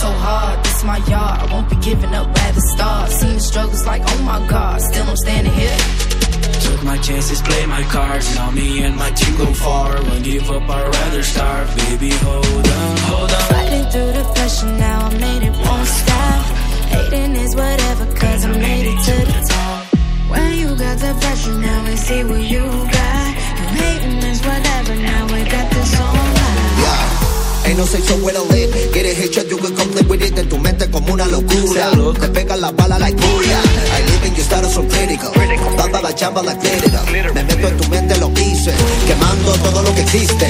so hard, this my yard. I won't be giving up at the start. Seen the struggles like, oh my god, still I'm standing here. Took my chances, play my cards. Now me and my team go far. Won't give up, I'd rather starve. Baby, hold on, hold on. See what you got. You hating is whatever, now we got this on Ain't no say so well lit. Get it hit you can come play with it. En tu mente como una locura. Te pegan la bala like booyah. I live in your status so critical. Dando la chamba like glitter. Me meto en tu mente lo hice. Quemando todo lo que existe.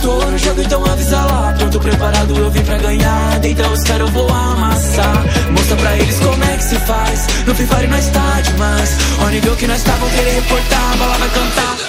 Tô no jogo, então avisa lá Pronto, preparado, eu vim pra ganhar Então os caras eu vou amassar se faz. No Free Fire nós tá demais. Ó nível que nós tá, vão querer reportar A bala vai cantar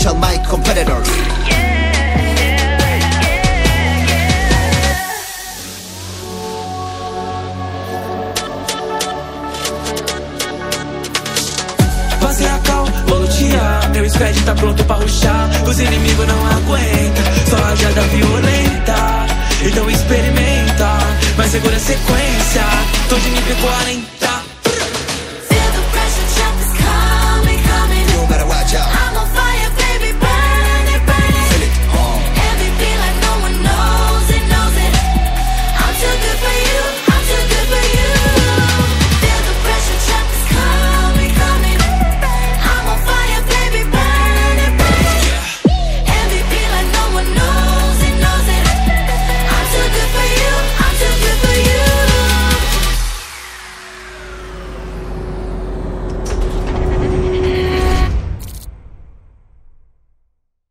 Crucial, my competitors. A lutear. Meu squad tá pronto pra ruxar. Os inimigos não aguentam. Só rajada violenta. Então experimenta. Mas segura a sequência. Tô de nível 40